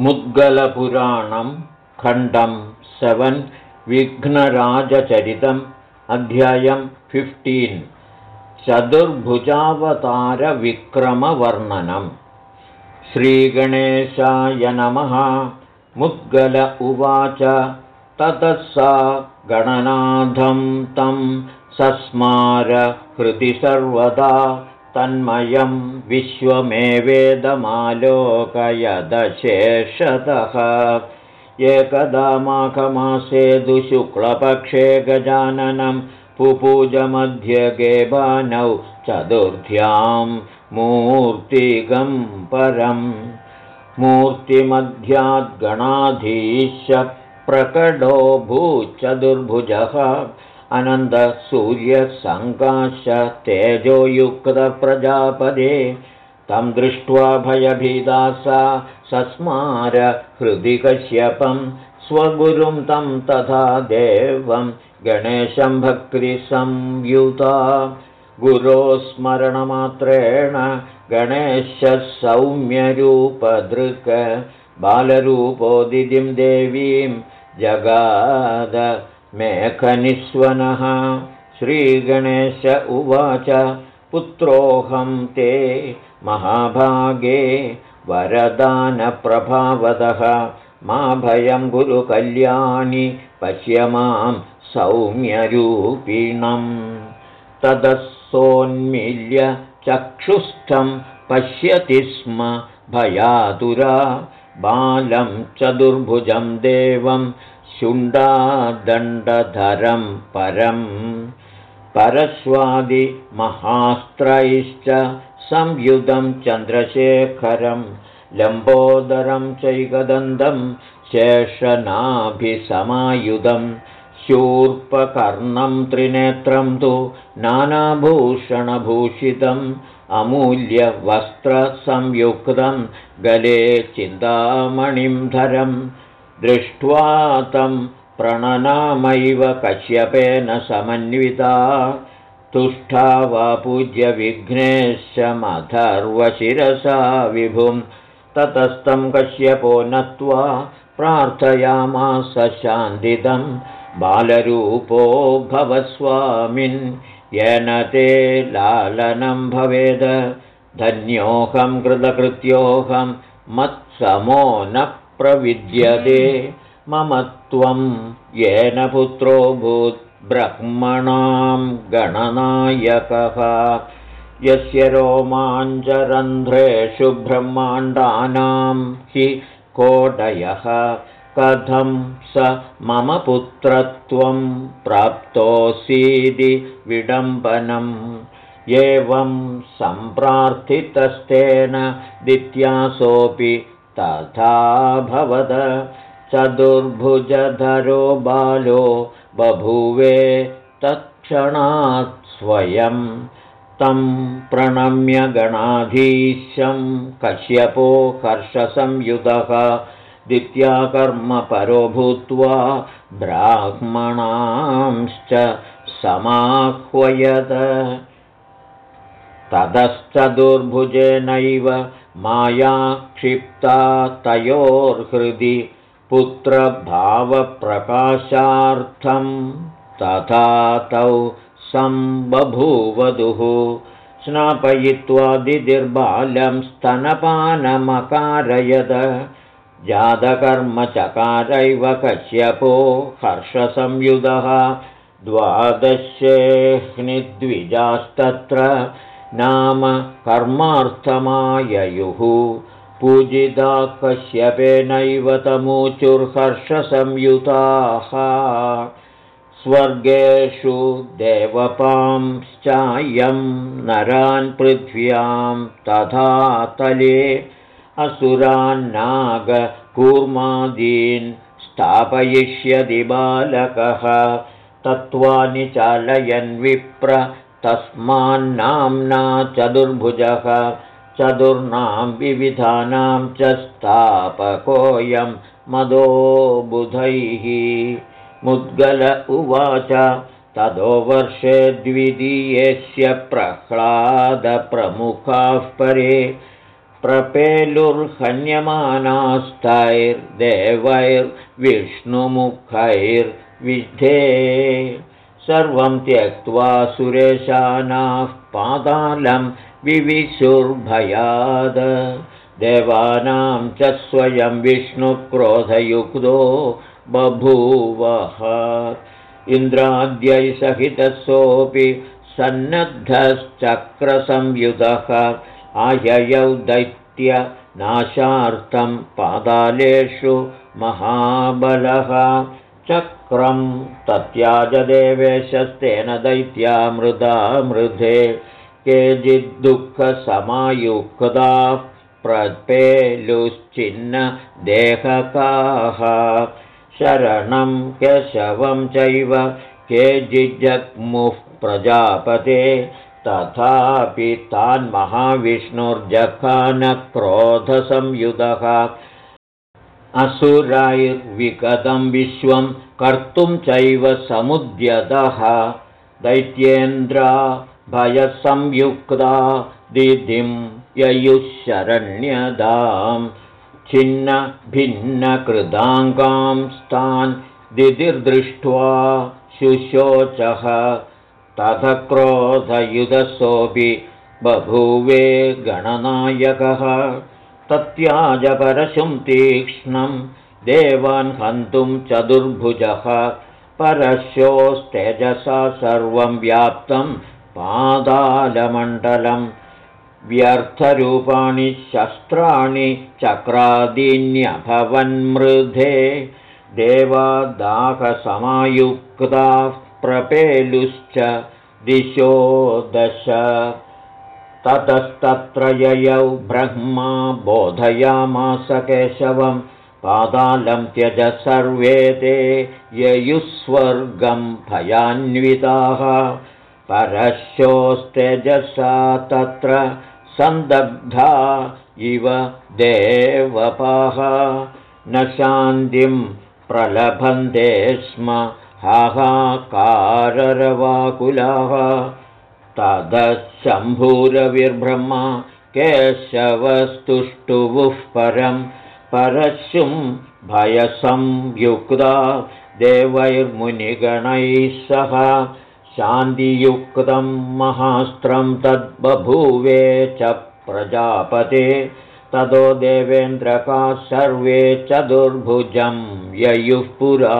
मुद्गलपुराणं खण्डं सेवन् विघ्नराजचरितम् अध्यायं फिफ्टीन् चतुर्भुजावतारविक्रमवर्णनम् श्रीगणेशाय नमः। मुद्गल उवाच। ततः सा गणनाथं तं सस्मार हृदि सर्वदा तन्मयं विश्वमेवेदमालोकयदशेषतः एकदा माघमासे दुशुक्लपक्षे गजाननं पुपूजमध्यगे बानौ चतुर्थ्यां मूर्तिगं परम् मूर्तिमध्याद्गणाधीश प्रकटो भूचतुर्भुजः अनन्दसूर्यसङ्काश तेजोयुक्तप्रजापदे तं दृष्ट्वा भयभीदा सा सस्मार हृदि कश्यपं स्वगुरुं तं तथा देवं गणेशं भक्तिसंयुता। गुरोस्मरणमात्रेण गणेशः सौम्यरूपदृक् बालरूपोदितिं देवीं जगाद मेखनिस्वनः श्रीगणेश उवाच पुत्रोऽहं ते महाभागे वरदानप्रभावतः मा भयं गुरुकल्याणि पश्य मां सौम्यरूपिणम्। तदसोन्मील्य चक्षुस्थं पश्यति स्म भयातुरा बालं चतुर्भुजं देवं शुण्डादण्डधरं परम् परश्वादिमहास्त्रैश्च संयुधं चन्द्रशेखरं लम्बोदरं चैकदन्तं शेषनाभिसमायुधं शूर्पकर्णं त्रिनेत्रं तु नानाभूषणभूषितम् अमूल्यवस्त्रसंयुक्तं गले चिन्तामणिं धरं दृष्ट्वा तं प्रणनामैव कश्यपेन समन्विता तुष्टा वा पूज्य विघ्नेशमथर्वशिरसा विभुं ततस्तं कश्यपो नत्वा प्रार्थयामास शान्दिदं बालरूपो भवस्वामिन् येन ते लालनं भवेद धन्योऽहं कृतकृत्योऽहं मत्समो न प्रविद्यते। मम त्वं येन पुत्रो भूद्ब्रह्मणां गणनायकः। यस्य रोमाञ्चरन्ध्रेषु ब्रह्माण्डानां हि कोटयः कथं स मम पुत्रत्वं प्राप्तोऽसीदि विडम्बनम्। एवं सम्प्रार्थितस्तेन दित्यासोऽपि तथाभवद चतुर्भुजधरो बालो बभूवे तत्क्षणात् स्वयं। तं प्रणम्य गणाधीशं कश्यपो हर्षसंयुतः दित्याकर्मपरो भूत्वा ब्राह्मणांश्च समाह्वयत ततश्चतुर्भुजेनैव माया क्षिप्ता तयोर्हृदि पुत्रभावप्रकाशार्थं तथा तौ सम्बभूवधुः स्नापयित्वा दिदिर्बालं स्तनपानमकारयद। जातकर्मचकारैव कश्यपो हर्षसंयुधः। द्वादशेऽह्निद्विजास्तत्र नाम कर्मार्थमाययुः। पूजिता कश्यपेनैव तमूचुर्हर्षसंयुताः। स्वर्गेषु देवपांश्चायं नरान् पृथ्व्यां तथा तले असुरान्नागकूर्मादीन् स्थापयिष्यति बालकः। तत्त्वानि चालयन् विप्र तस्मान्नाम्ना चतुर्भुजः चतुर्णां विविधानां च स्थापकोऽयं मदो बुधैः। मुद्गल उवाच तदो वर्षे द्वितीयस्य प्रह्लादप्रमुखाः परे प्रपेलुर्हन्यमानास्तैर्देवैर्विष्णुमुखैर्विद्धे सर्वं त्यक्त्वा सुरेशानाः पातालं विविशुर्भयाद। देवानां च स्वयं विष्णुक्रोधयुक्तो बभूवः। इन्द्राद्यै सहितसोऽपि सन्नद्धश्चक्रसंयुतः आययौ दैत्यनाशार्थं पादालेषु महाबलः चक्रं तत्याजदेवेशस्तेन दैत्या मृदा मृधे केचिद्दुःखसमायुक्ताः प्रपेलुश्चिन्न देहकाः शरणं केशवं चैव केचिज्जग्मुः प्रजापते तथापि तान्महाविष्णुर्जखानक्रोधसंयुधः असुरैर्विगतं विश्वं कर्तुं चैव समुद्यतः। दैत्येन्द्रा भयसंयुक्ता दिदिं ययुशरण्यदां। छिन्नभिन्नकृदाङ्गां स्तान् दिदिर्दृष्ट्वा शुशोचः। क्रोधयुधसोऽपि बभूवे गणनायकः तत्याजपरशुं तीक्ष्णं देवान् हन्तुं चतुर्भुजः परशोस्तेजसा सर्वं व्याप्तं पादालमण्डलं व्यर्थरूपाणि शस्त्राणि चक्रादीन्यभवन्मृधे देवादाहसमायुक्ताः प्रपेलुश्च दिशो दश ततस्तत्र ययौ ब्रह्मा बोधयामास केशवं पादालं त्यज सर्वे ते ययुस्वर्गं भयान्विताः। परशोस्तेजसा तत्र सन्दग्धा इव देवपाः। न शान्तिं प्रलभन्ते स्म हाहाकाररवाकुलाः तदशम्भूरविर्ब्रह्मा केशवस्तुष्टुवुः परं परशुं भयसंयुक्ता देवैर्मुनिगणैः सह शान्तियुक्तं महास्त्रं तद्बभूवे च प्रजापते। ततो देवेन्द्रका सर्वे चतुर्भुजं ययुः पुरा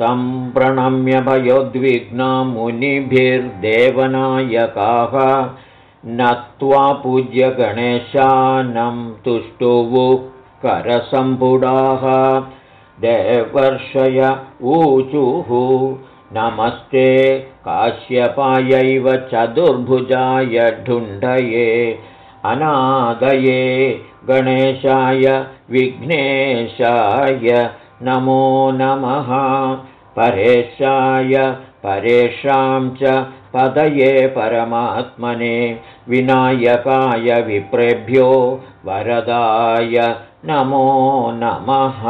तं प्रणम्य भयोद्विग्ना मुनिभिर्देवनायकाः। नत्वा पूज्य गणेशानं तुष्टुवुः करसम्पुडाः। देवर्षय ऊचुः। नमस्ते काश्यपायैव चतुर्भुजाय ढुण्डये। अनादये गणेशाय विघ्नेशाय नमो नमः। परेशाय परेषां च पदये परमात्मने। विनायकाय विप्रेभ्यो वरदाय नमो नमः।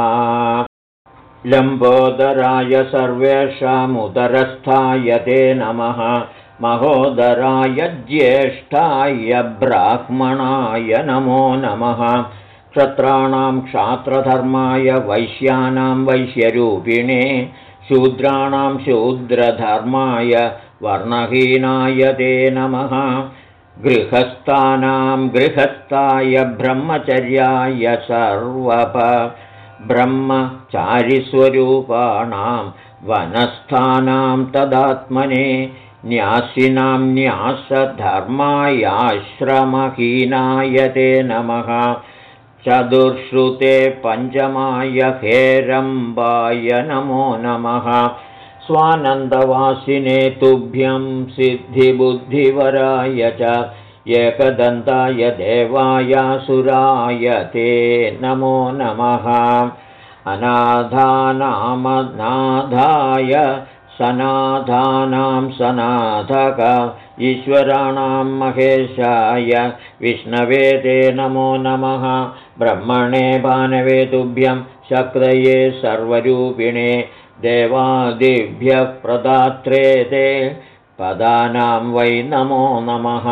लम्बोदराय सर्वेषामुदरस्थाय ते नमः। महोदराय ज्येष्ठाय ब्राह्मणाय नमो नमः क्षत्राणां क्षात्रधर्माय वैश्यानां वैश्यरूपिणे शूद्राणां शूद्रधर्माय वर्णहीनाय ते नमः। गृहस्थानां गृहस्थाय ब्रह्मचर्याय सर्वप ब्रह्मचारिस्वरूपाणां वनस्थानां तदात्मने न्यासिनां न्यासधर्मायाश्रमहीनाय ते नमः चतुर्श्रुते पञ्चमाय हेरम्बाय नमो नमः। स्वानन्दवासिने तुभ्यं सिद्धिबुद्धिवराय च एकदन्ताय देवायासुराय ते नमो नमः। अनाधानामनाधाय सनाधानां सनाथक ईश्वराणां महेशाय विष्णवे ते नमो नमः। ब्रह्मणे भानवे तुभ्यं शक्रये सर्वरूपिणे देवादिभ्यः प्रदात्रे ते पदानां वै नमो नमः।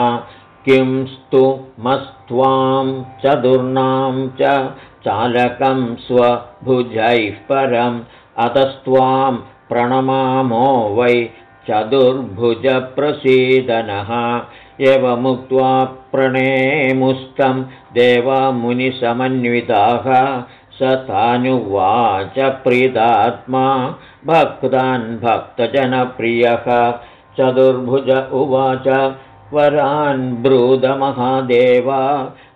किं स्तु मस्त त्वां चतुर्णां च चालकं स्वभुजैः परम् अतस्त्वां प्रणमामो वै चतुर्भुजप्रसीदनः। एवमुक्त्वा प्रणेमुस्तं देवामुनिसमन्विताः। स तानुवाच प्रीतात्मा भक्तान् भक्तजनप्रियः। चतुर्भुज उवाच वरान् ब्रूदमहादेवा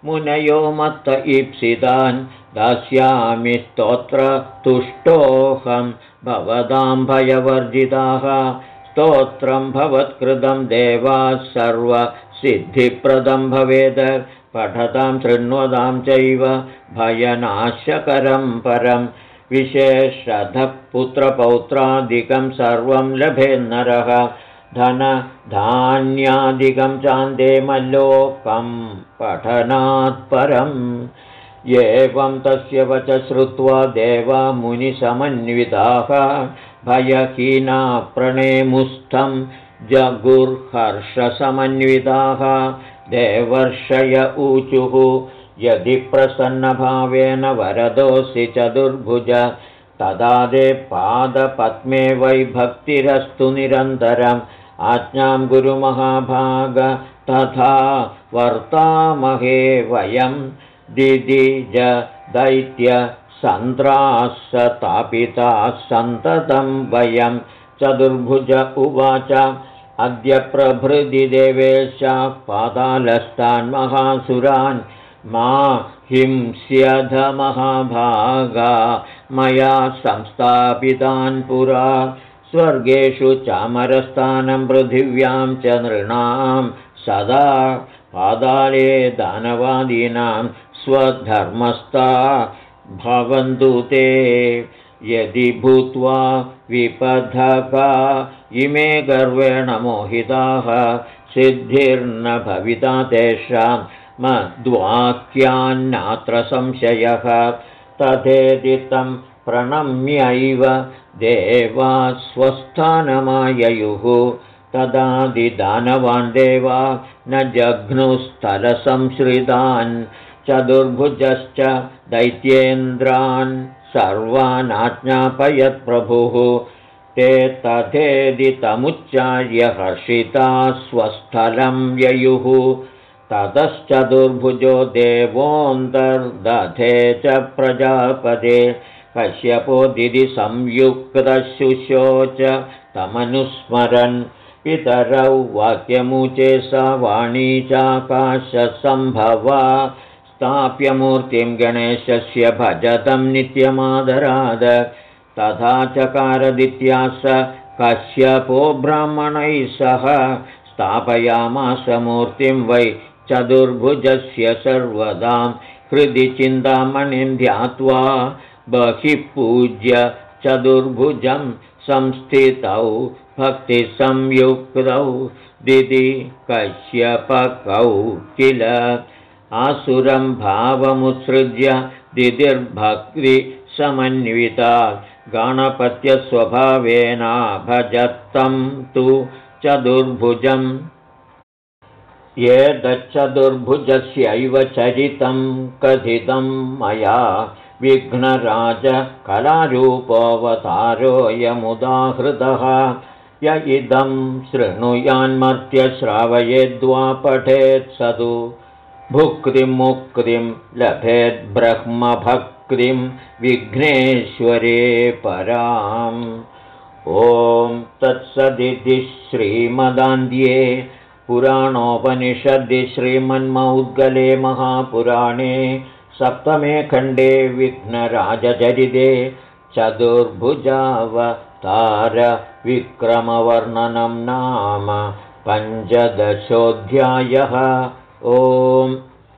मुनयो मत्त ईप्सितान् दास्यामि स्तोत्र तुष्टोऽहं भवतां भयवर्जिताः। स्तोत्रं भवत्कृतं देवाः सर्वसिद्धिप्रदं भवेद्। पठतां शृण्वतां चैव भयनाशकरं परं। विशेषधः पुत्रपौत्रादिकं सर्वं लभेन्नरः धनधान्यादिकं चान्दे मल्लोकं पठनात् परम्। एवं तस्य वच श्रुत्वा देवा मुनिसमन्विताः भयहीना प्रणेमुस्थं जगुर्हर्षसमन्विताः। देवर्षय ऊचुः यदि प्रसन्नभावेन वरदोऽसि चतुर्भुज तदा दे पादपद्मे वै भक्तिरस्तु निरन्तरम्। आज्ञां गुरुमहाभाग तथा वर्तामहे वयं दिदिज दैत्य सन्त्रास्तापिताः सन्ततं वयं। चतुर्भुज उवाच अद्य प्रभृति देवेशाः पातालस्तान् महासुरान्। मा हिंस्यधमहाभागा। मया संस्थापितान् पुरा। स्वर्गेषु चामरस्थानं पृथिव्यां च नृणां। सदा पादाले दानवादीनां स्वधर्मस्था भवन्तु ते। यदि भूत्वा विपथका इमे गर्वेण मोहिताः सिद्धिर्न भविता तेषां मद्वाक्यान्नात्र संशयः तथेति तं प्रणम्यैव देवा स्वस्थानमाययुः तदादिदानवान् देवा न जघ्नुस्थलसंश्रितान् चतुर्भुजश्च दैत्येन्द्रान् सर्वानाज्ञापयत्प्रभुः ते तथेदितमुच्चार्य हर्षिता स्वस्थलं ययुः ततश्चतुर्भुजो देवोऽन्तर्दधे च प्रजापदे कश्यपो दिदि संयुक्तशुशोच तमनुस्मरन्। पितरौ वाक्यमुचे स वाणी चाकाशसम्भवा। स्थाप्यमूर्तिं गणेशस्य भजतं नित्यमादराद। तथा चकारदित्या स कश्यपो ब्राह्मणैः सह स्थापयामासमूर्तिं वै चतुर्भुजस्य सर्वदां हृदि चिन्तामणिं ध्यात्वा बहिः पूज्य चतुर्भुजं संस्थितौ भक्तिसंयुक्तौ दिदि कश्यपकौ किल आसुरं भावमुत्सृज्य दिदिर्भक्तिसमन्विता गणपत्यस्वभावेन भजत्तं तु चतुर्भुजम् एतच्चतुर्भुजस्यैव चरितं कथितं मया विघ्नराजकलारूपोऽवतारोऽयमुदाहृतः। य इदं शृणुयान्मर्त्यश्रावयेद्वा पठेत् स तु भुक्तिमुक्तिं लभेद्ब्रह्मभक्तिं विघ्नेश्वरे पराम्। ॐ तत्सदिति श्रीमदान्ध्ये पुराणोपनिषद्दि श्रीमन्मौद्गले महापुराणे सप्तमे खण्डे विघ्नराजचरिते चतुर्भुजावतारविक्रमवर्णनं नाम पञ्चदशोऽध्यायः। ओम्